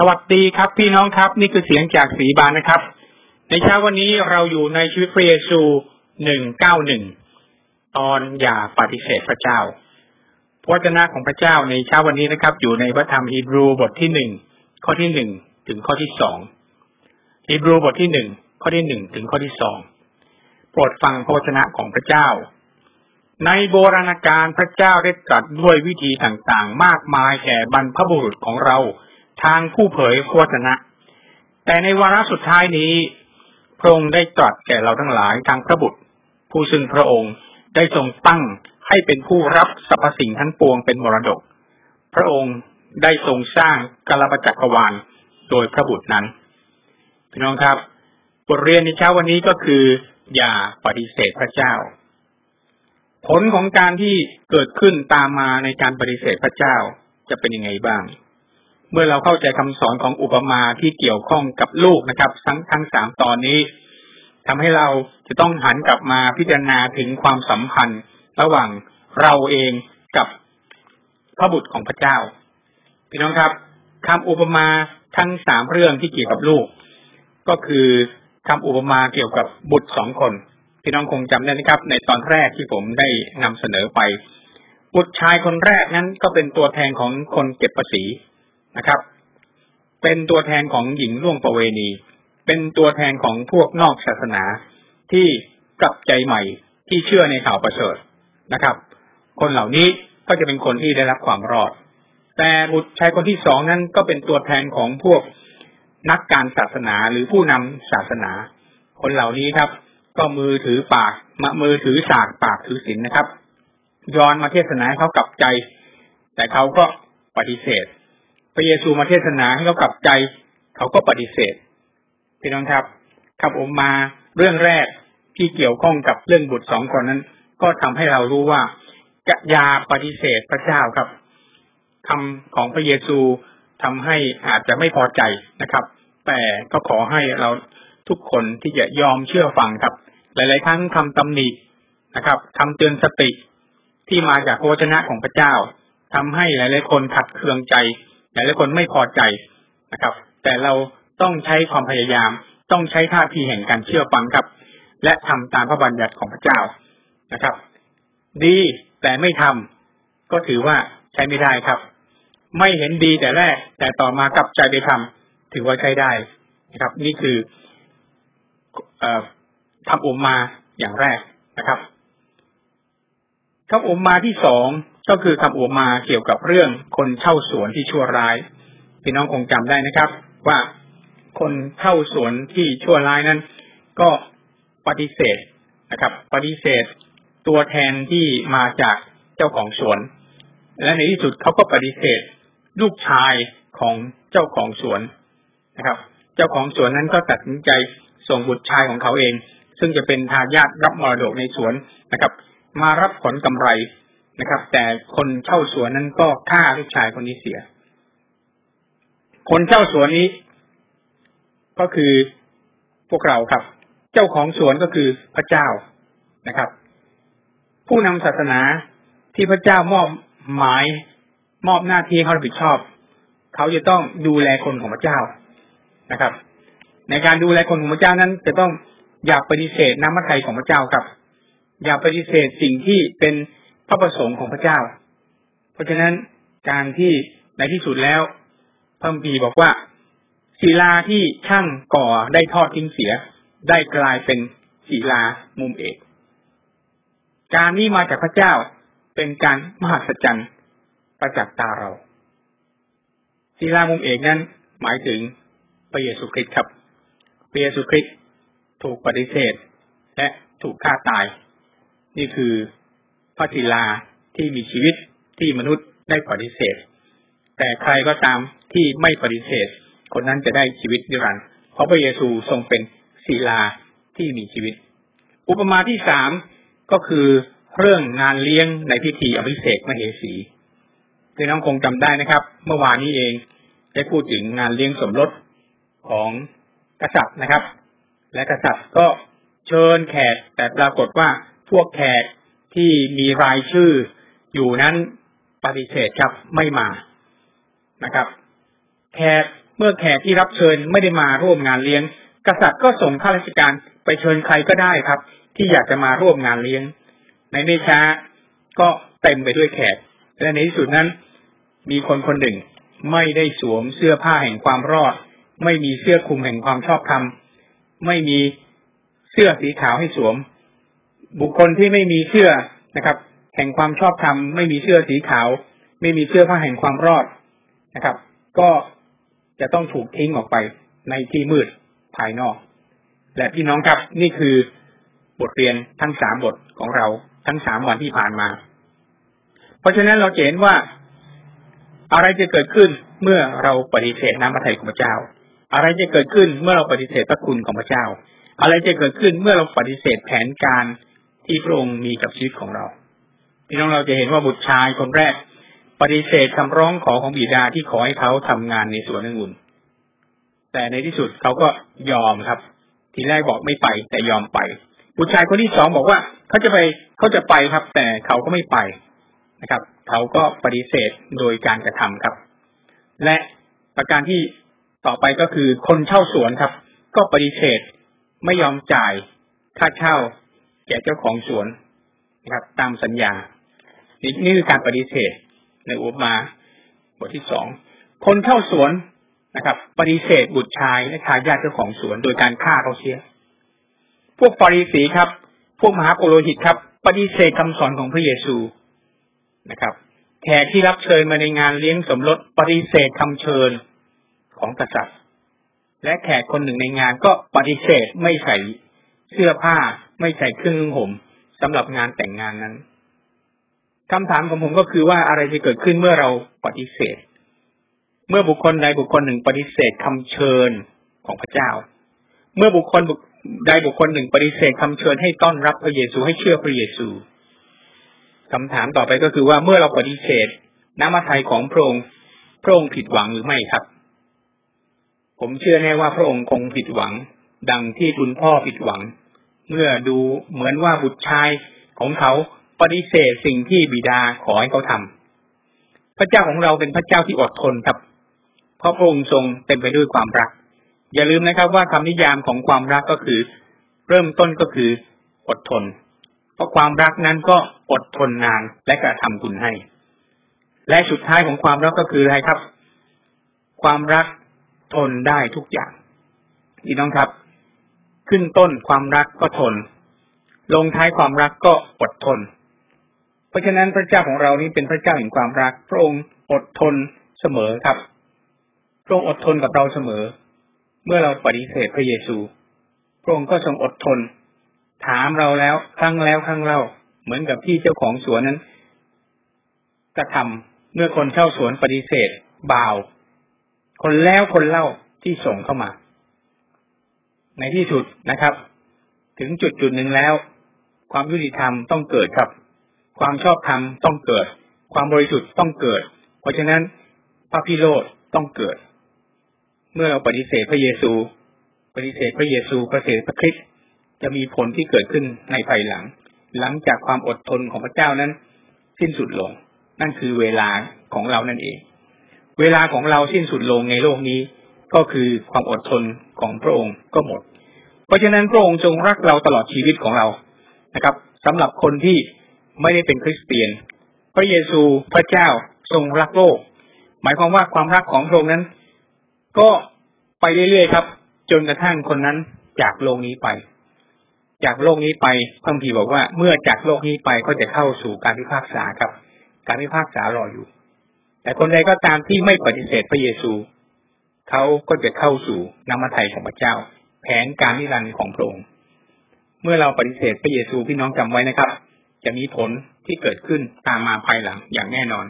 สวัสดีครับพี่น้องครับ นี่คือเสียงจากสีบานนะครับ ในเช้าวันนี้เราอยู่ในชีวิตพระเยซูหนึ่งเก้าหนึ่งตอนอย่าปฏิเสธพระเจ้าพระวจนะของพระเจ้าในเช้าวันนี้นะครับ อยู่ในพระธรรมฮีบรูบทที่หนึ่งข้อที่หนึ่งถึงข้อที่สองฮีบรูบทที่หนึ่งข้อที่หนึ่งถึงข้อที่สองโปรดฟังพระวจนะของพระเจ้า ในโบราณกาลพระเจ้าได้ตรัสด้วยวิธีต่างๆ มากมายแก่บรรพบุรุษของเรา ทางผู้เผยพระวจนะ แต่ในวาระสุดท้ายนี้ พระองค์ได้ตรัสแก่เราทั้งหลายทางพระบุตร ผู้ซึ่งพระองค์ได้ทรงตั้งให้เป็นผู้รับสรรพสิ่งทั้งปวงเป็นมรดก พระองค์ได้ทรงสร้างกาลปจักรวาลโดยพระบุตรนั้น พี่น้องครับ บทเรียนในเช้าวันนี้ก็คือ อย่าปฏิเสธพระเจ้า ผลของการที่เกิดขึ้นตามมาในการปฏิเสธพระเจ้าจะเป็นยังไงบ้าง เมื่อเราเข้าใจคำสอนของอุปมาที่เกี่ยวข้องกับลูกนะครับ ทั้งทั้งสามตอนนี้ทำให้เราจะต้องหันกลับมาพิจารณาถึงความสัมพันธ์ ระหว่างเราเองกับพระบุตรของพระเจ้าพี่น้องครับคำอุปมาทั้งสามเรื่องที่เกี่ยวกับลูก ก็คือคำอุปมาเกี่ยวกับบุตรสองคนพี่น้องคงจำได้นะครับ ในตอนแรกที่ผมได้นำเสนอไป บุตรชายคนแรกนั้นก็เป็นตัวแทนของคนเก็บภาษี นะครับ เป็นตัวแทนของหญิงร่วงประเวณี เป็นตัวแทนของพวกนอกศาสนาที่กลับใจใหม่ที่เชื่อในข่าวประเสริฐนะครับ คนเหล่านี้ก็จะเป็นคนที่ได้รับความรอด แต่บุตรชายคนที่สองนั้นก็เป็นตัวแทนของพวกนักการศาสนาหรือผู้นำศาสนา คนเหล่านี้ครับ ก็มือถือปากมามือถือสากปากถือศีลนนะครับย้อนมาเทศนาให้เขากลับใจ แต่เขาก็ปฏิเสธ พระเยซูมาเทศนาให้เขากลับใจ เขาก็ปฏิเสธพี่น้องครับคำอมมาเรื่องแรกที่เกี่ยวข้องกับเรื่องบุตรสองคนนั้น ก็ทำให้เรารู้ว่าจะยาปฏิเสธพระเจ้าครับคำของพระเยซูทำให้อาจจะไม่พอใจนะครับ แต่ก็ขอให้เราทุกคนที่จะยอมเชื่อฟังครับ หลาย ๆ ครั้งคำตำหนินะครับคำเตือนสติที่มาจากโภชนะของพระเจ้าทำให้หลาย ๆ คนขัดเคืองใจ หลายคนไม่พอใจนะครับ แต่เราต้องใช้ความพยายาม ต้องใช้ท่าทีแห่งการเชื่อฟังครับ และทำตามพระบัญญัติของพระเจ้านะครับ ดีแต่ไม่ทำก็ถือว่าใช้ไม่ได้ครับ ไม่เห็นดีแต่แรก แต่ต่อมากลับใจไปทำถือว่าใช้ได้นะครับ นี่คืออทำอุมมาอย่างแรกนะครับคำอุมมาที่สอง ก็คือคำอุมาเกี่ยวกับเรื่องคนเช่าสวนที่ชั่วร้าย พี่น้องคงจำได้นะครับ ว่าคนเช่าสวนที่ชั่วร้ายนั้น ก็ปฏิเสธนะครับ ปฏิเสธตัวแทนที่มาจากเจ้าของสวน และในที่สุดเขาก็ปฏิเสธ ลูกชายของเจ้าของสวนนะครับ เจ้าของสวนนั้นก็ตัดสินใจส่งบุตรชายของเขาเอง ซึ่งจะเป็นทายาทรับมรดกในสวนนะครับ มารับผลกำไร นะครับ แต่คนเช่าสวนนั้นก็ฆ่าลูกชายคนนี้เสีย คนเช่าสวนนี้ ก็คือพวกเราครับ เจ้าของสวนก็คือพระเจ้านะครับ ผู้นำศาสนาที่พระเจ้ามอบหมายมอบหน้าที่เขารับผิดชอบ เขาจะต้องดูแลคนของพระเจ้านะครับ ในการดูแลคนของพระเจ้านั้น จะต้องอย่าปฏิเสธน้ำพระทัยของพระเจ้าครับ อย่าปฏิเสธสิ่งที่เป็น พระประสงค์ของพระเจ้า เพราะฉะนั้นการที่ในที่สุดแล้วพระพีบอกว่าศิลาที่ช่างก่อได้ทอดทิ้งเสีย ได้กลายเป็นศิลามุมเอก การนี้มาจากพระเจ้าเป็นการมหัศจรรย์ประจักษ์ตาเราศิลามุมเอกนั้น หมายถึงพระเยซูคริสต์ครับพระเยซูคริสต์ถูกปฏิเสธ และถูกฆ่าตาย นี่คือ พระศิลาที่มีชีวิตที่มนุษย์ได้ปฏิเสธ แต่ใครก็ตามที่ไม่ปฏิเสธ คนนั้นจะได้ชีวิตนิรันดร์เพราะพระเยซูทรงเป็นศิลาที่มีชีวิต อุปมาที่สามก็คือเรื่องงานเลี้ยงในพิธีอภิเษกมเหสีพี่น้องคงจำได้นะครับ เมื่อวานนี้เองได้พูดถึงงานเลี้ยงสมรสของกษัตริย์นะครับ และกษัตริย์ก็เชิญแขกแต่ปรากฏว่าพวกแขก ที่มีรายชื่ออยู่นั้นปฏิเสธครับไม่มานะครับแขกเมื่อแขกที่รับเชิญไม่ได้มาร่วมงานเลี้ยง กษัตริย์ก็ส่งข้าราชการไปเชิญใครก็ได้ครับ ที่อยากจะมาร่วมงานเลี้ยง ในไม่ช้าก็เต็มไปด้วยแขกและในที่สุดนั้น มีคนคนหนึ่งไม่ได้สวมเสื้อผ้าแห่งความรอด ไม่มีเสื้อคลุมแห่งความชอบธรรมไม่มีเสื้อสีขาวให้สวม บุคคลที่ไม่มีเสื้อนะครับ แห่งความชอบธรรมไม่มีเสื้อสีขาว ไม่มีเสื้อผ้าแห่งความรอดนะครับ ก็จะต้องถูกทิ้งออกไปในที่มืดภายนอก และพี่น้องครับนี่คือบทเรียนทั้งสามบทของเราทั้งสามวันที่ผ่านมา เพราะฉะนั้นเราเห็นว่าอะไรจะเกิดขึ้นเมื่อเราปฏิเสธน้ำพระทัยของพระเจ้า อะไรจะเกิดขึ้นเมื่อเราปฏิเสธพระคุณของพระเจ้า อะไรจะเกิดขึ้นเมื่อเราปฏิเสธแผนการ ที่พระองค์มีกับชีวิตของเราพี่น้องเราจะเห็นว่าบุตรชายคนแรก ปฏิเสธคำร้องขอของบิดาที่ขอให้เขาทำงานในสวนองุ่นแต่ในที่สุดเขาก็ยอมครับ ทีแรกบอกไม่ไป แต่ยอมไป บุตรชายคนที่สองบอกว่าเขาจะไปเขาจะไปครับ แต่เขาก็ไม่ไปนะครับ เขาก็ปฏิเสธโดยการกระทำครับ และประการที่ต่อไปก็คือคนเช่าสวนครับ ก็ปฏิเสธไม่ยอมจ่ายค่าเช่า แก่เจ้าของสวนนะครับ ตามสัญญา นี่นี่คือการปฏิเสธในอุปมาบทที่สองคนเช่าสวนนะครับ ปฏิเสธบุตรชายและทายาทเจ้าของสวนโดยการฆ่าเขาเสีย พวกปริสีครับ พวกมหาปุโรหิตครับ ปฏิเสธคำสอนของพระเยซูนะครับแขกที่รับเชิญมาในงานเลี้ยงสมรสปฏิเสธคำเชิญของกษัตริย์ และแขกคนหนึ่งในงานก็ปฏิเสธไม่ใส่เสื้อผ้า ไม่ใส่เครื่องนุ่งห่มสำหรับงานแต่งงานนั้นคำถามของผมก็คือว่าอะไรจะเกิดขึ้นเมื่อเราปฏิเสธ เมื่อบุคคลใดบุคคลหนึ่งปฏิเสธคำเชิญของพระเจ้า เมื่อบุคคลใดบุคคลหนึ่งปฏิเสธคำเชิญให้ต้อนรับพระเยซูให้เชื่อพระเยซูคำถามต่อไปก็คือว่าเมื่อเราปฏิเสธน้ำมัทัยของพระองค์พระองค์ผิดหวังหรือไม่ครับ ผมเชื่อแน่ว่าพระองค์คงผิดหวัง ดังที่คุณพ่อผิดหวัง เมื่อดูเหมือนว่าบุตรชายของเขาปฏิเสธสิ่งที่บิดาขอให้เขาทำพระเจ้าของเราเป็นพระเจ้าที่อดทนครับ เพราะพระองค์ทรงเต็มไปด้วยความรัก อย่าลืมนะครับว่าคำนิยามของความรักก็คือ เริ่มต้นก็คืออดทน เพราะความรักนั้นก็อดทนนานและกระทำคุณให้ และสุดท้ายของความรักก็คืออะไรครับ ความรักทนได้ทุกอย่างพี่น้องครับ ขึ้นต้นความรักก็ทน ลงท้ายความรักก็อดทน เพราะฉะนั้นพระเจ้าของเรานี้เป็นพระเจ้าแห่งความรัก พระองค์อดทนเสมอครับ พระองค์อดทนกับเราเสมอ เมื่อเราปฏิเสธพระเยซู พระองค์ก็ทรงอดทน ถามเราแล้วครั้งแล้วครั้งเล่า เหมือนกับที่เจ้าของสวนนั้นกระทำเมื่อคนเช่าสวนปฏิเสธบ่าว คนแล้วคนเล่าที่ส่งเข้ามา ในที่สุดนะครับ ถึงจุดจุดหนึ่งแล้ว ความยุติธรรมต้องเกิดครับ ความชอบธรรมต้องเกิด ความบริสุทธิ์ต้องเกิด เพราะฉะนั้นพระพิโรธต้องเกิด เมื่อเราปฏิเสธพระเยซู ปฏิเสธพระเยซูปฏิเสธพระคริสต์จะมีผลที่เกิดขึ้นในภายหลัง หลังจากความอดทนของพระเจ้านั้น สิ้นสุดลง นั่นคือเวลาของเรานั่นเอง เวลาของเราสิ้นสุดลงในโลกนี้ ก็คือความอดทนของพระองค์ก็หมด เพราะฉะนั้นพระองค์ทรงรักเราตลอดชีวิตของเรานะครับสำหรับคนที่ไม่ได้เป็นคริสเตียน พระเยซูพระเจ้าทรงรักโลก หมายความว่าความรักของพระองค์นั้น ก็ไปเรื่อยๆครับ จนกระทั่งคนนั้นจากโลกนี้ไป จากโลกนี้ไปพระพีบอกว่าเมื่อจากโลกนี้ไปก็จะเข้าสู่การพิพากษาครับ การพิพากษารออยู่ แต่คนใดก็ตามที่ไม่ปฏิเสธพระเยซู เขาก็จะเข้าสู่น้ำมัทยของพระเจ้า แผนการนิรันดร์ของพระองค์ เมื่อเราปฏิเสธพระเยซูพี่น้องจำไว้นะครับ จะมีผลที่เกิดขึ้นตามมาภายหลังอย่างแน่นอน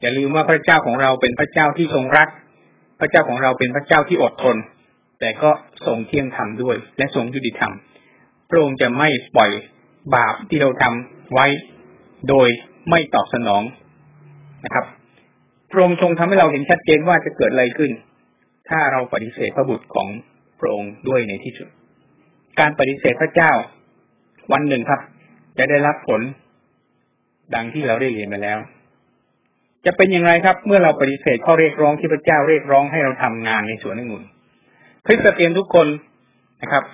อย่าลืมว่าพระเจ้าของเราเป็นพระเจ้าที่ทรงรัก พระเจ้าของเราเป็นพระเจ้าที่อดทน แต่ก็ทรงเที่ยงธรรมด้วย และทรงยุติธรรม พระองค์จะไม่ปล่อยบาปที่เราทำไว้ โดยไม่ตอบสนองนะครับพระองค์ทรงทำให้เราเห็นชัดเจนว่าจะเกิดอะไรขึ้น ถ้าเราปฏิเสธพระบุตรของพระองค์ด้วยในที่สุด การปฏิเสธพระเจ้า วันหนึ่งครับ จะได้รับผล ดังที่เราได้เรียนมาแล้ว จะเป็นอย่างไรครับ เมื่อเราปฏิเสธข้อเรียกร้องที่พระเจ้าเรียกร้องให้เราทำงานในสวนองุ่นคริสเตียนทุกคนนะครับ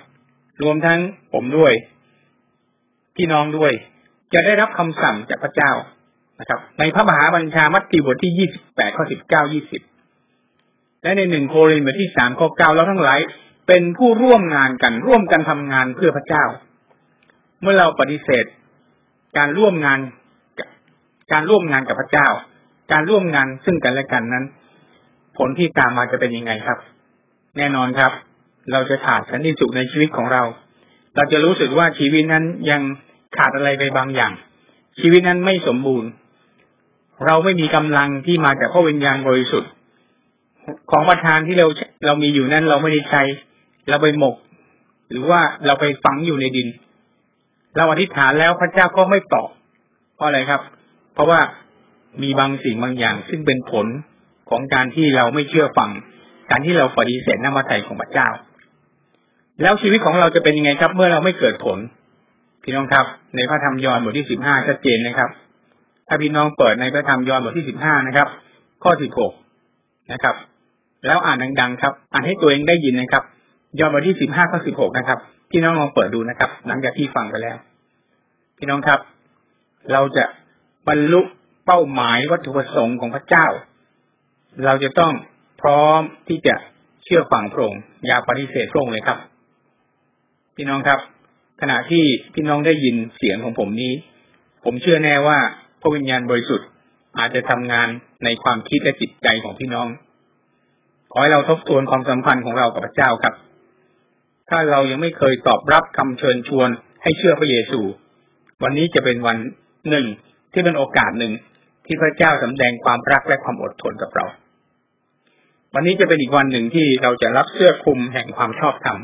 รวมทั้งผมด้วย พี่น้องด้วย จะได้รับคำสั่งจากพระเจ้านะครับ ในพระมหาบัญชามัทธิวบทที่ยี่สิบแปดข้อสิบเก้ายี่สิบ และในหนึ่งโครินธ์บทที่สามข้อเก้าเราทั้งหลายเป็นผู้ร่วมงานกัน ร่วมกันทำงานเพื่อพระเจ้า เมื่อเราปฏิเสธ การร่วมงานการร่วมงานกับพระเจ้า การร่วมงานซึ่งกันและกันนั้น ผลที่ตามมาจะเป็นยังไงครับ แน่นอนครับ เราจะขาดสันติสุขในชีวิตของเรา เราจะรู้สึกว่าชีวิตนั้นยังขาดอะไรไปบางอย่าง ชีวิตนั้นไม่สมบูรณ์ เราไม่มีกำลังที่มาจากพระวิญญาณบริสุทธิ์ ของประทานที่เราเรามีอยู่นั้นเราไม่ได้ใช้เราไปหมก หรือว่าเราไปฝังอยู่ในดิน เราอธิษฐานแล้วพระเจ้าก็ไม่ตอบเพราะอะไรครับ เพราะว่ามีบางสิ่งบางอย่าง ซึ่งเป็นผลของการที่เราไม่เชื่อฟัง การที่เราปฏิเสธน้ำมาไถ่ของพระเจ้า แล้วชีวิตของเราจะเป็นยังไงครับ เมื่อเราไม่เกิดผล พี่น้องครับ ในพระธรรมยอห์นบทที่สิบห้าชัดเจนนะครับ ถ้าพี่น้องเปิดในพระธรรมยอห์นบทที่สิบห้านะครับ ข้อสิบหกนะครับ แล้วอ่านดังๆครับ อ่านให้ตัวเองได้ยินนะครับ ยอห์นบทที่สิบห้าข้อสิบหกนะครับ พี่น้องลองเปิดดูนะครับ หลังจากที่ฟังไปแล้ว พี่น้องครับ เราจะบรรลุเป้าหมายวัตถุประสงค์ของพระเจ้า เราจะต้องพร้อมที่จะเชื่อฟังพระองค์อย่าปฏิเสธพระองค์เลยครับ พี่น้องครับ ขณะที่พี่น้องได้ยินเสียงของผมนี้ ผมเชื่อแน่ว่าพระวิญญาณบริสุทธิ์อาจจะทำงานในความคิดและจิตใจของพี่น้อง อให้เราทบทวนความสัมพันธ์ของเรากับพระเจ้าครับ ถ้าเรายังไม่เคยตอบรับคำเชิญชวนให้เชื่อพระเยซู วันนี้จะเป็นวันหนึ่งที่เป็นโอกาสหนึ่งที่พระเจ้าสำแดงความรักและความอดทนกับเรา วันนี้จะเป็นอีกวันหนึ่งที่เราจะรับเสื้อคลุมแห่งความชอบธรรม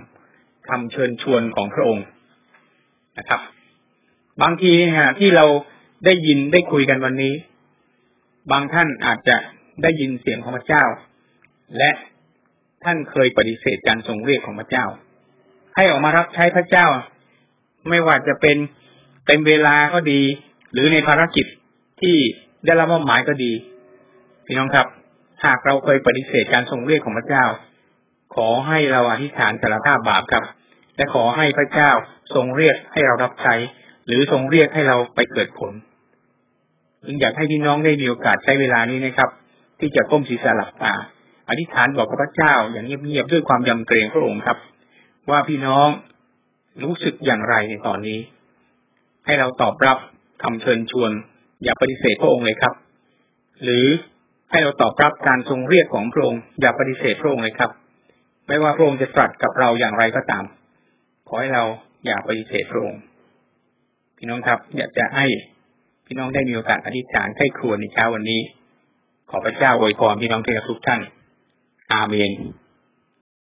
คำเชิญชวนของพระองค์นะครับ บางทีฮะที่เราได้ยินได้คุยกันวันนี้ บางท่านอาจจะได้ยินเสียงของพระเจ้า และท่านเคยปฏิเสธการทรงเรียกของพระเจ้า ให้ออกมารับใช้พระเจ้า ไม่ว่าจะเป็นเต็มเวลาก็ดี หรือในภารกิจที่ได้รับมอบหมายก็ดีพี่น้องครับ หากเราเคยปฏิเสธการทรงเรียกของพระเจ้า ขอให้เราอธิษฐานสารภาพบาปครับและขอให้พระเจ้าทรงเรียกให้เรารับใช้ หรือทรงเรียกให้เราไปเกิดผลจึงอยากให้พี่น้องได้มีโอกาสใช้เวลานี้นะครับ ที่จะก้มศีรษะหลับตา อธิษฐานบอกกับพระเจ้า อย่างเงียบๆด้วยความยำเกรงพระองค์ครับ ว่าพี่น้องรู้สึกอย่างไรในตอนนี้ ให้เราตอบรับคำเชิญชวน อย่าปฏิเสธพระองค์เลยครับ หรือให้เราตอบรับการทรงเรียกของพระองค์อย่าปฏิเสธพระองค์เลยครับ ไม่ว่าพระองค์จะตรัสกับเราอย่างไรก็ตาม ขอให้เราอย่าปฏิเสธพระองค์พี่น้องครับ อยากจะให้พี่น้องได้มีโอกาสอธิษฐานให้ครวในเช้าวันนี้ ขอพระเจ้าอวยพรพี่น้องทุกท่าน อาเมน